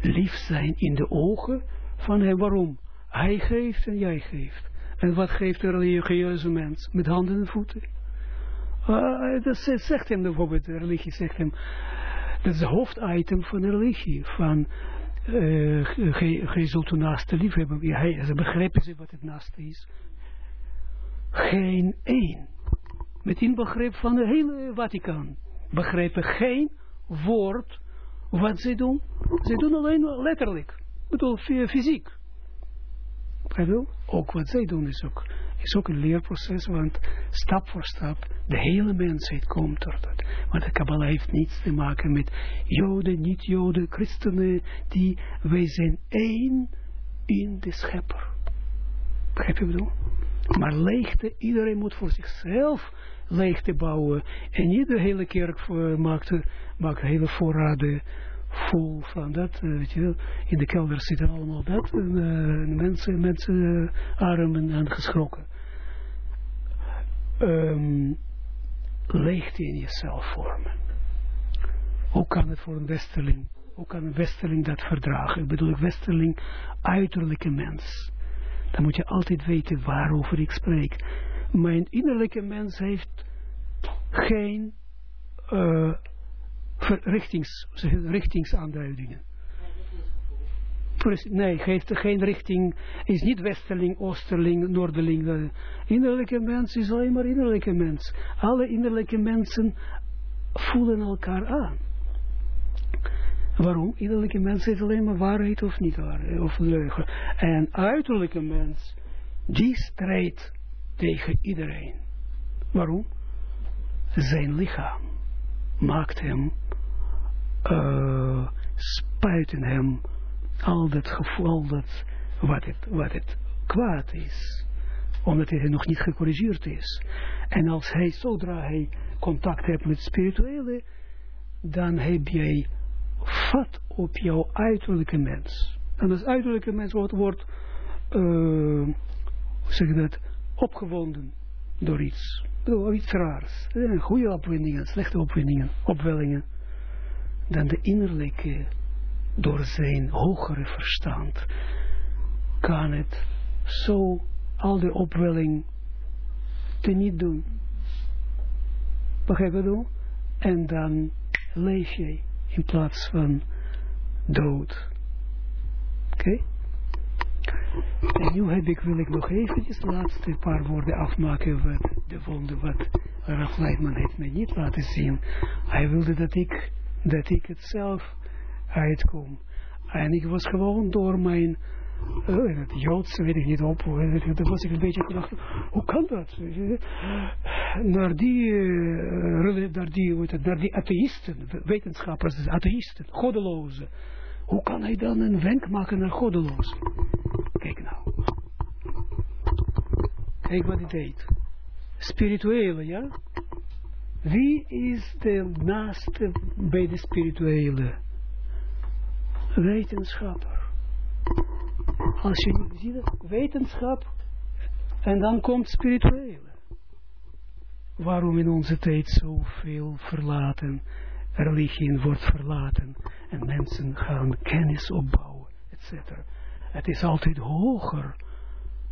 lief zijn in de ogen van hem. Waarom? Hij geeft en jij geeft. En wat geeft een religieuze mens? Met handen en voeten. Ah, dat zegt hem bijvoorbeeld, de religie zegt hem, dat is het hoofditem van de religie, van gij zult uw naaste lief hebben. Ja, hij, ze begrijpen ze wat het naaste is. Geen één, met inbegrip van de hele Vaticaan, begrijpen geen woord wat ze doen. Ze doen alleen letterlijk, ik bedoel fy- fysiek. Ook wat zij doen is ook, is ook een leerproces, want stap voor stap, de hele mensheid komt tot dat. Maar de Kabbalah heeft niets te maken met Joden, niet-Joden, christenen, die, wij zijn één in de schepper. Begrijp je bedoel? Maar leegte, iedereen moet voor zichzelf leegte bouwen. En niet de hele kerk voor, maakt, maakt hele voorraden vol van dat. eh, weet je. In de kelder zitten allemaal dat. En, eh, mensen, mensen eh, armen en geschrokken. Ehm, leegte in jezelf vormen. Hoe kan het voor een westerling? Hoe kan een westerling dat verdragen? Ik bedoel, een westerling, uiterlijke mens. Dan moet je altijd weten waarover ik spreek. Mijn innerlijke mens heeft geen eh, dat, richtingsaanduidingen. Nee, geeft geen richting, is niet westerling, oosterling, noorderling. eh. Innerlijke mens is alleen maar innerlijke mens. Alle innerlijke mensen voelen elkaar aan. Waarom? Innerlijke mens heeft alleen maar waarheid of niet waarheid, of leugen. En uiterlijke mens, die strijdt tegen iedereen. Waarom? Zijn lichaam maakt hem, uh, spuit in hem al dat gevoel dat wat het, wat het kwaad is. Omdat hij nog niet gecorrigeerd is. En als hij, zodra hij contact heeft met spirituele, dan heb jij vat op jouw uiterlijke mens. En als uiterlijke mens wordt, wordt hoe zeg dat, opgewonden door iets. Door iets raars. Goede opwindingen, slechte opwindingen, opwellingen. Dan de innerlijke, door zijn hogere verstand, kan het zo al de opwelling te niet doen. Begrijp je dat? En dan leef je in plaats van dood. Oké? Okay? En nu heb ik, wil ik nog eventjes laatste paar woorden afmaken wat de wonde wat Raf Leitman heeft mij niet laten zien. Hij wilde dat ik, dat ik het zelf uitkom. En ik was gewoon door mijn uh, het Joodse, weet ik niet op, dat was ik een beetje gedacht, hoe kan dat? Naar die, naar die, naar die atheïsten, wetenschappers, atheïsten, goddelozen. Hoe kan hij dan een wenk maken naar goddelozen? Kijk nou. Kijk wat hij deed. Spirituele, ja? Wie is de naaste bij de spirituele? Wetenschapper. Als je ziet wetenschap en dan komt spirituele. Waarom in onze tijd zoveel verlaten, religie wordt verlaten en mensen gaan kennis opbouwen, etc. Het is altijd hoger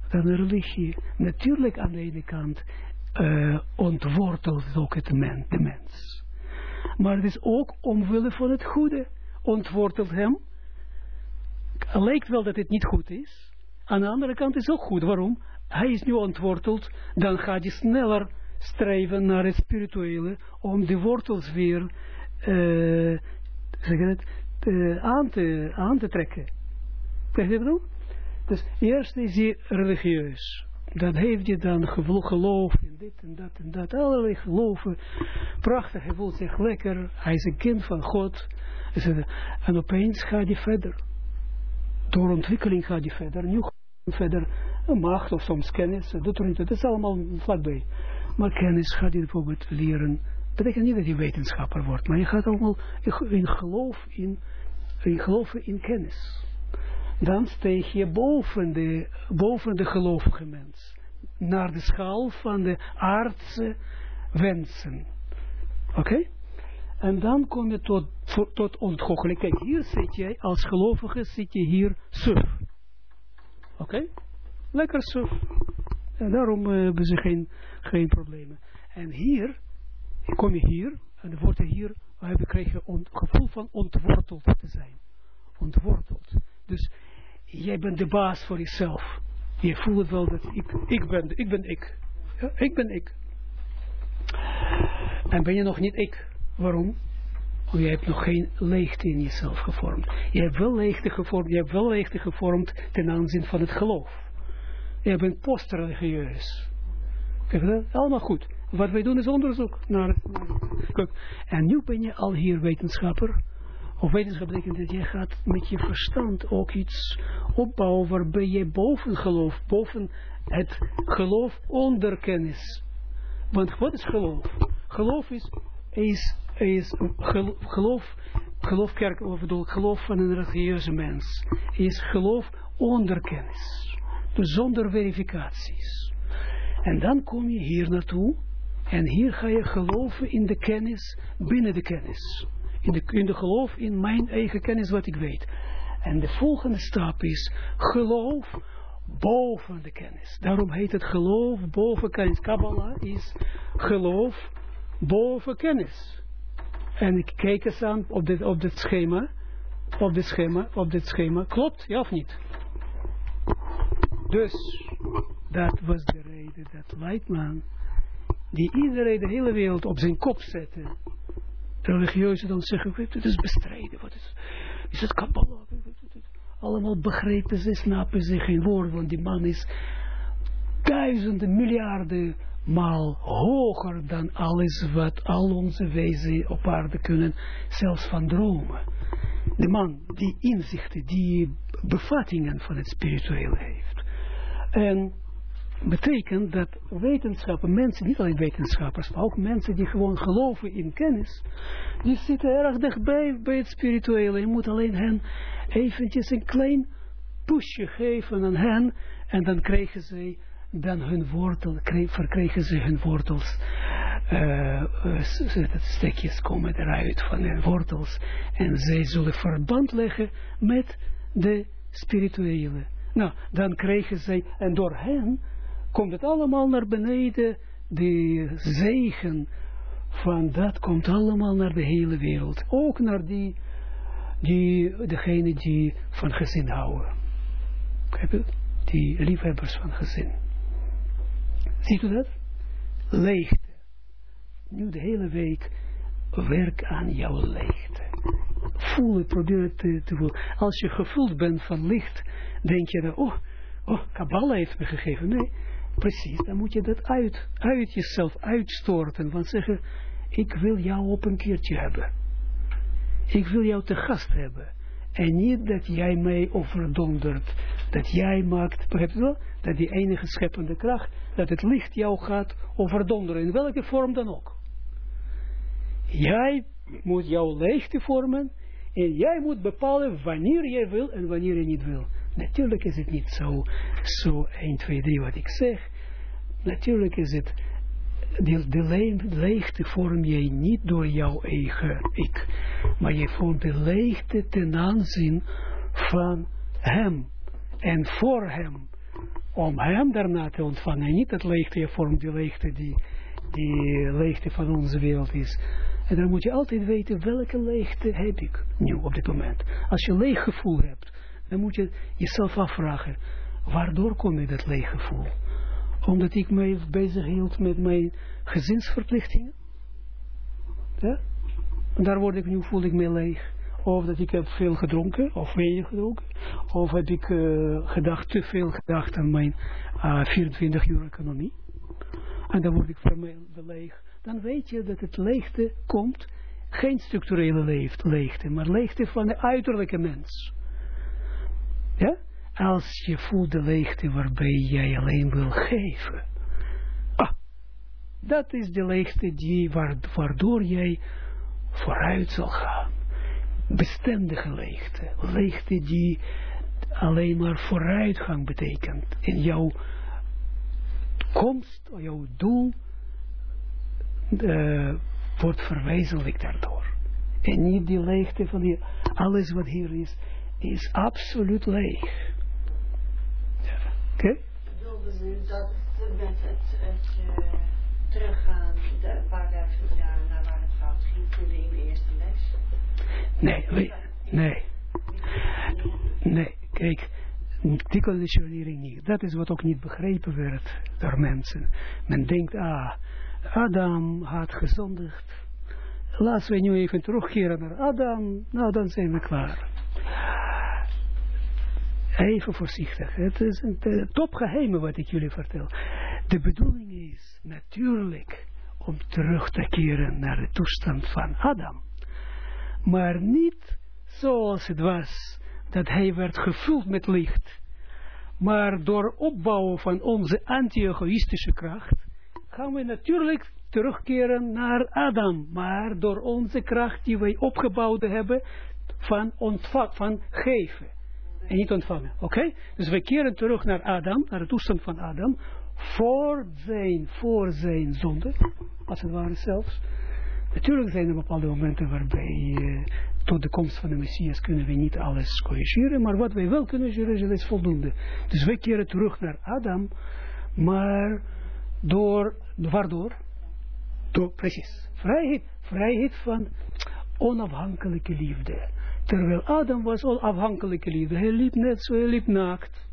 dan religie. Natuurlijk aan de ene kant uh, ontwortelt ook het men, de mens. Maar het is ook omwille van het goede. Ontwortelt hem. Lijkt wel dat het niet goed is. Aan de andere kant is het ook goed. Waarom? Hij is nu ontworteld. Dan gaat hij sneller streven naar het spirituele. Om de wortels weer uh, zeg het, uh, aan, te, aan te trekken. Begrijp je wat Dus eerst is hij religieus. Dan heeft hij dan geloof in dit en dat en dat. Allerlei geloven. Prachtig, hij voelt zich lekker. Hij is een kind van God. En opeens gaat hij verder. Door ontwikkeling gaat hij verder. Nu verder macht of soms kennis, dat. Dat is allemaal vlakbij. Maar kennis gaat je bijvoorbeeld leren, betekent niet dat je wetenschapper wordt, maar je gaat allemaal in geloof in, in geloven in kennis. Dan steeg je boven de, boven de gelovige mens, naar de schaal van de aardse wensen. Oké? En dan kom je tot, tot ontgoocheling. Kijk, hier zit jij, als gelovige zit je hier suf. Oké? Lekker suf. En daarom uh, hebben ze geen, geen problemen. En hier, kom je hier, en word hier, heb je, krijg het gevoel van ontworteld te zijn. Ontworteld. Dus jij bent de baas voor jezelf. Je voelt wel dat ik, ik ben, ik ben ik. Ja, ik ben ik. En ben je nog niet ik. Waarom? Want je hebt nog geen leegte in jezelf gevormd. Je hebt wel leegte gevormd, je hebt wel leegte gevormd ten aanzien van het geloof. Je bent postreligieus. Allemaal goed. Wat wij doen is onderzoek naar, Kijk, en nu ben je al hier wetenschapper. Of wetenschap betekent dat je gaat met je verstand ook iets opbouwen waarbij je boven geloof, boven het geloof onder kennis. Want wat is geloof? Geloof is, is, is geloof, geloof kerk, of bedoel, geloof van een religieuze mens, is geloof onder kennis. Dus zonder verificaties. En dan kom je hier naartoe en hier ga je geloven in de kennis binnen de kennis. In de, geloof in mijn eigen kennis wat ik weet. En de volgende stap is geloof boven de kennis. Daarom heet het geloof boven kennis. Kabbalah is geloof boven kennis. En ik kijk eens aan op dit, op dit schema. Op dit schema, op dit schema. Klopt, ja of niet? Dus, dat was de reden dat Leitman, die iedereen de hele wereld op zijn kop zette, religieuze dan zeggen, het is bestreden, wat is, is het Kabbalah? Allemaal begrepen ze, snappen ze geen woord, want die man is duizenden, miljarden maal hoger dan alles wat al onze wezen op aarde kunnen, zelfs van dromen. De man die inzichten, die bevattingen van het spirituele heeft. En betekent dat wetenschappen, mensen, niet alleen wetenschappers, maar ook mensen die gewoon geloven in kennis, die zitten erg dichtbij bij het spirituele. Je moet alleen hen eventjes een klein pushje geven aan hen en dan krijgen ze dan hun wortel, verkrijgen ze hun wortels, uh, stekjes komen eruit van hun wortels en zij zullen verband leggen met de spirituele. Nou, dan krijgen zij, en door hen komt het allemaal naar beneden, de zegen van dat komt allemaal naar de hele wereld. Ook naar die, die degene die van gezin houden. Die liefhebbers van gezin. Ziet u dat? Leegte. Nu de hele week werk aan jouw leegte. Voel het, probeer het te, te voelen. Als je gevuld bent van licht, denk je dan, oh, oh, Kabbalah heeft me gegeven. Nee, precies, dan moet je dat uit, uit jezelf uitstorten. Van zeggen, ik wil jou op een keertje hebben. Ik wil jou te gast hebben. En niet dat jij mij overdondert. Dat jij maakt, begrijp je wel? Dat die enige scheppende kracht, dat het licht jou gaat overdonderen. In welke vorm dan ook. Jij moet jouw leegte vormen. En jij moet bepalen wanneer jij wil en wanneer je niet wil. Natuurlijk is het niet zo, zo 1, 2, 3 wat ik zeg. Natuurlijk is het, de, de leegte vorm je niet door jouw eigen ik. Maar je vormt de leegte ten aanzien van hem. En voor hem. Om hem daarna te ontvangen. Niet het leegte, je vormt die leegte die, die leegte van onze wereld is. En dan moet je altijd weten welke leegte heb ik nu op dit moment. Als je leeg gevoel hebt dan moet je jezelf afvragen, waardoor kom je dat leeggevoel? Omdat ik mij bezig hield met mijn gezinsverplichtingen? Daar word ik nu, voel ik me leeg. Of dat ik heb veel gedronken, of weinig gedronken. Of heb ik uh, gedacht, te veel gedacht aan mijn uh, eh, 24 uur economie. En dan word ik leeg. Dan weet je dat het leegte komt, geen structurele leegte, maar leegte van de uiterlijke mens. Als je voelt de leegte waarbij jij alleen wil geven. Ah, dat is de leegte die, waardoor jij vooruit zal gaan. Bestendige leegte. Leegte die alleen maar vooruitgang betekent. In jouw komst, jouw doel, uh, wordt verwezenlijkt daardoor. En niet die leegte van die, alles wat hier is, is absoluut leeg. Ja. Oké? Okay? Bedoelde dat met het, het uh, teruggaan, de, een paar duizend jaar naar waar het fout ging, toen in de eerste les? Nee, nee. Nee, kijk, die conditionering niet. Dat is wat ook niet begrepen werd door mensen. Men denkt, ah, Adam had gezondigd. Laten we nu even terugkeren naar Adam. Nou, dan zijn we klaar. Even voorzichtig. Het is een topgeheim wat ik jullie vertel. De bedoeling is natuurlijk om terug te keren naar de toestand van Adam. Maar niet zoals het was, dat hij werd gevuld met licht. Maar door opbouwen van onze anti-egoïstische kracht, gaan we natuurlijk terugkeren naar Adam. Maar door onze kracht die wij opgebouwd hebben, van, ontvang, van geven. En niet ontvangen. Oké? Dus we keren terug naar Adam, naar de toestand van Adam, voor zijn, voor zijn zonde, als het ware zelfs. Natuurlijk zijn er bepaalde momenten waarbij uh, tot de komst van de Messias kunnen we niet alles corrigeren, maar wat wij wel kunnen corrigeren is voldoende. Dus wij keren terug naar Adam, maar door, waardoor? Door, precies, vrijheid, vrijheid van onafhankelijke liefde. Terwijl Adam was onafhankelijke liefde. Hij liep net zo, hij liep naakt.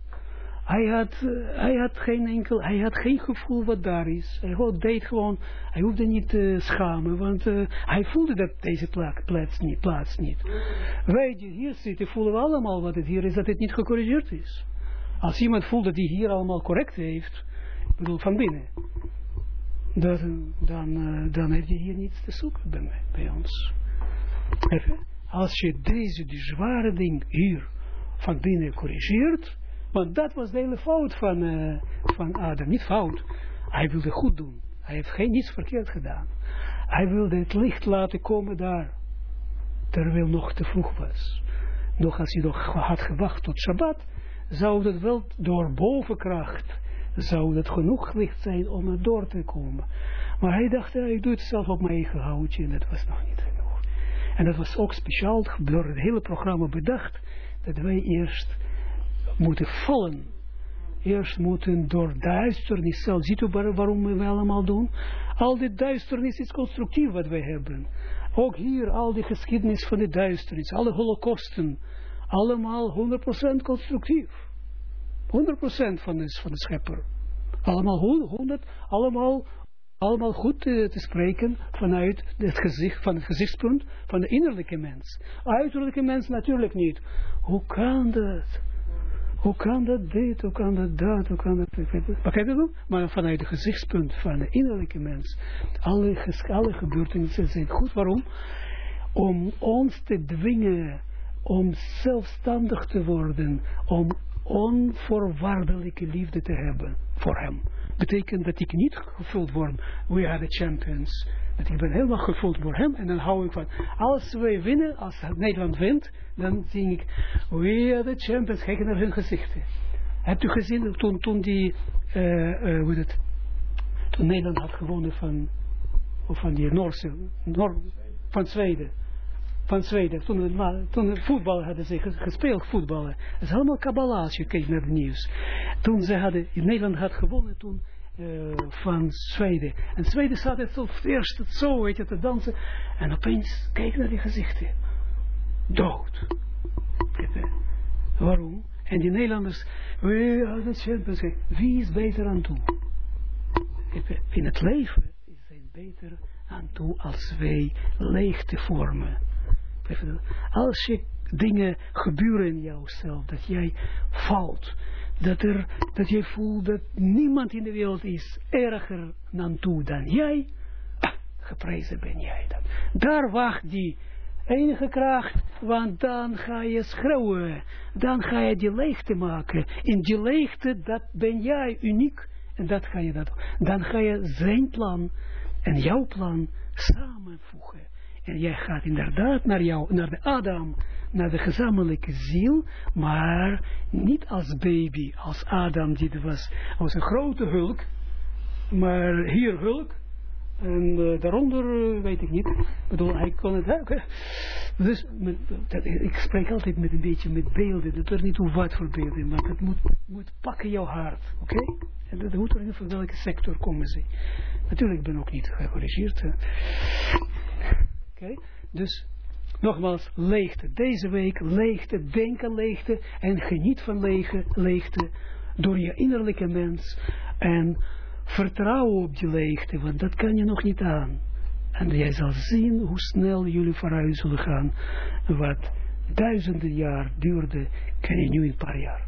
Hij had, uh, hij had geen enkel, hij had geen gevoel wat daar is. Hij deed gewoon, hij hoefde niet te schamen, want uh, hij voelde dat deze plaats, niet, plaats niet. Wij die hier zitten voelen allemaal wat het hier is, dat het niet gecorrigeerd is. Als iemand voelt dat hij hier allemaal correct heeft, bedoel van binnen, dan, dan, uh, dan heb je hier niets te zoeken bij, mij, bij ons. Als je deze, zware ding hier van binnen corrigeert, want dat was de hele fout van, uh, van Adam. Niet fout. Hij wilde goed doen. Hij heeft geen niets verkeerd gedaan. Hij wilde het licht laten komen daar. Terwijl nog te vroeg was. Nog als hij nog had gewacht tot Shabbat, zou dat wel door bovenkracht, zou dat genoeg licht zijn om er door te komen. Maar hij dacht, ik doe het zelf op mijn eigen houtje en dat was nog niet. En dat was ook speciaal door het hele programma bedacht, dat wij eerst moeten vallen. Eerst moeten door duisternis zelf. Ziet u waarom we allemaal doen? Al die duisternis is constructief wat wij hebben. Ook hier al die geschiedenis van de duisternis. Alle holocausten. Allemaal 100% constructief. 100% van de, van de schepper. Allemaal 100, allemaal, allemaal goed te, te, spreken vanuit het gezicht, van het gezichtspunt van de innerlijke mens. Uiterlijke mens natuurlijk niet. Hoe kan dat? Hoe kan dat dit, hoe kan dat dat, hoe kan dat... Begrijp je dat? Maar vanuit het gezichtspunt van de innerlijke mens, alle, alle gebeurtenissen zijn goed. Waarom? Om ons te dwingen, om zelfstandig te worden, om onvoorwaardelijke liefde te hebben voor hem. Betekent dat ik niet gevuld word, we are the champions. Dat ik ben helemaal gevuld voor hem en dan hou ik van, als wij winnen, als Nederland wint, dan zing ik, we are the champions, kijk naar hun gezichten. Hebt u gezien toen, toen die, uh, uh, hoe het, toen Nederland had gewonnen van, van die Noorse, Noor, van Zweden. Van Zweden, toen, toen voetbal hadden ze gespeeld, voetballen. Dat is helemaal kabbala als je kijkt naar het nieuws. Toen ze hadden, Nederland had gewonnen, toen uh, van Zweden. En Zweden zat het eerst zo, weet je, te dansen. En opeens, kijk naar die gezichten. Dood. Waarom? En die Nederlanders, wie is beter aan toe? In het leven zijn beter aan toe als wij leegte vormen. Als je dingen gebeuren in jouzelf, dat jij valt, dat, er, dat jij voelt dat niemand in de wereld is erger dan toe dan jij, ah, geprezen ben jij dan. Daar wacht die enige kracht, want dan ga je schreeuwen, dan ga je die leegte maken. In die leegte, dat ben jij uniek, en dat ga je dat. Dan ga je zijn plan en jouw plan samenvoegen. En jij gaat inderdaad naar jou, naar de Adam, naar de gezamenlijke ziel, maar niet als baby, als Adam, die er was, als een grote hulk, maar hier hulk, en uh, daaronder uh, weet ik niet. Ik bedoel, hij kon het ook. Dus met, dat, ik spreek altijd met een beetje met beelden. Dat er niet hoe wat voor beelden, maar het moet, moet pakken jouw hart. Oké? En dat moet er in welke sector komen ze. Natuurlijk, ik ben ook niet gecorrigeerd. Dus nogmaals, leegte. Deze week leegte, denken leegte en geniet van lege, leegte door je innerlijke mens. En vertrouw op die leegte, want dat kan je nog niet aan. En jij zal zien hoe snel jullie vooruit zullen gaan. Wat duizenden jaar duurde, kan je nu in een paar jaar.